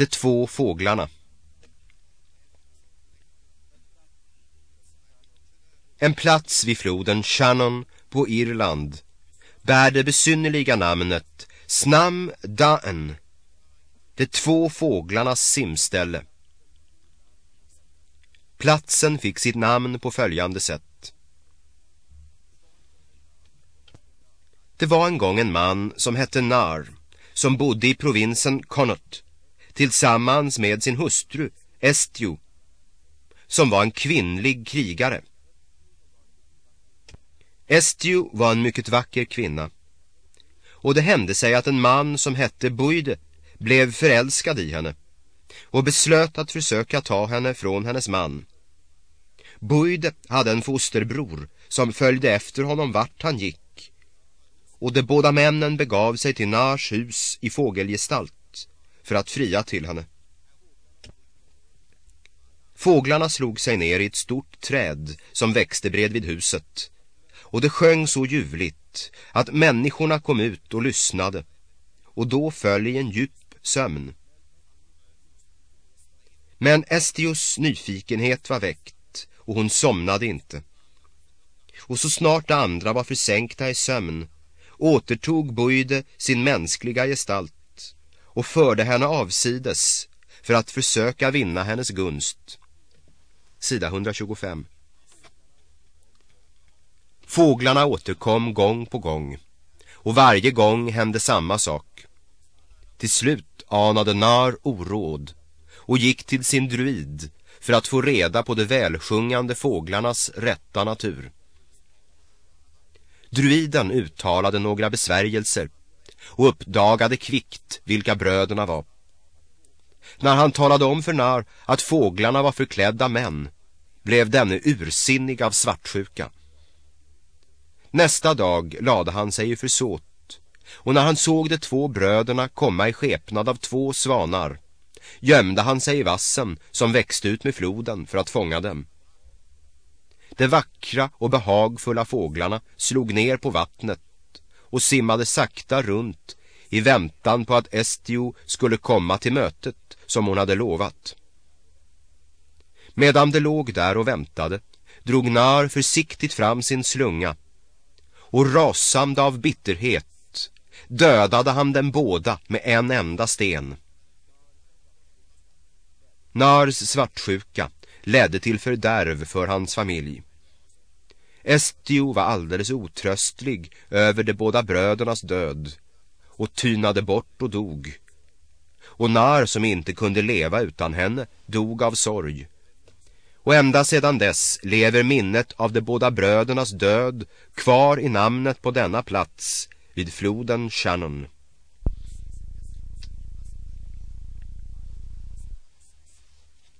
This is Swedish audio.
De två fåglarna En plats vid floden Shannon på Irland bär det besynnerliga namnet Snam Daen, de två fåglarnas simställe. Platsen fick sitt namn på följande sätt. Det var en gång en man som hette Nar som bodde i provinsen Connaught tillsammans med sin hustru Estio som var en kvinnlig krigare. Estio var en mycket vacker kvinna och det hände sig att en man som hette Buide blev förälskad i henne och beslöt att försöka ta henne från hennes man. Buide hade en fosterbror som följde efter honom vart han gick och de båda männen begav sig till Nars hus i fågelgestalt för att fria till henne. Fåglarna slog sig ner i ett stort träd som växte bredvid huset och det sjöng så ljuvligt att människorna kom ut och lyssnade och då föll i en djup sömn. Men Estius nyfikenhet var väckt och hon somnade inte. Och så snart de andra var försänkta i sömn återtog Boide sin mänskliga gestalt och förde henne avsides för att försöka vinna hennes gunst. Sida 125 Fåglarna återkom gång på gång och varje gång hände samma sak. Till slut anade Nar oråd och gick till sin druid för att få reda på de välsjungande fåglarnas rätta natur. Druiden uttalade några besvärjelser och uppdagade kvickt vilka bröderna var. När han talade om för Nar att fåglarna var förklädda män blev denne ursinnig av svartsjuka. Nästa dag lade han sig i försåt och när han såg de två bröderna komma i skepnad av två svanar gömde han sig i vassen som växte ut med floden för att fånga dem. De vackra och behagfulla fåglarna slog ner på vattnet och simmade sakta runt i väntan på att Estio skulle komma till mötet som hon hade lovat. Medan de låg där och väntade drog Nar försiktigt fram sin slunga och rasande av bitterhet dödade han dem båda med en enda sten. Nars svartsjuka ledde till fördärv för hans familj. Estio var alldeles otröstlig över de båda brödernas död och tynade bort och dog. Och Nar som inte kunde leva utan henne dog av sorg. Och ända sedan dess lever minnet av de båda brödernas död kvar i namnet på denna plats vid floden Shannon.